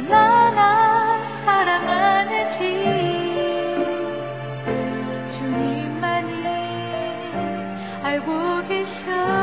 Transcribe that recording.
얼마나 사랑하는지. 주님만이 알고 계셔.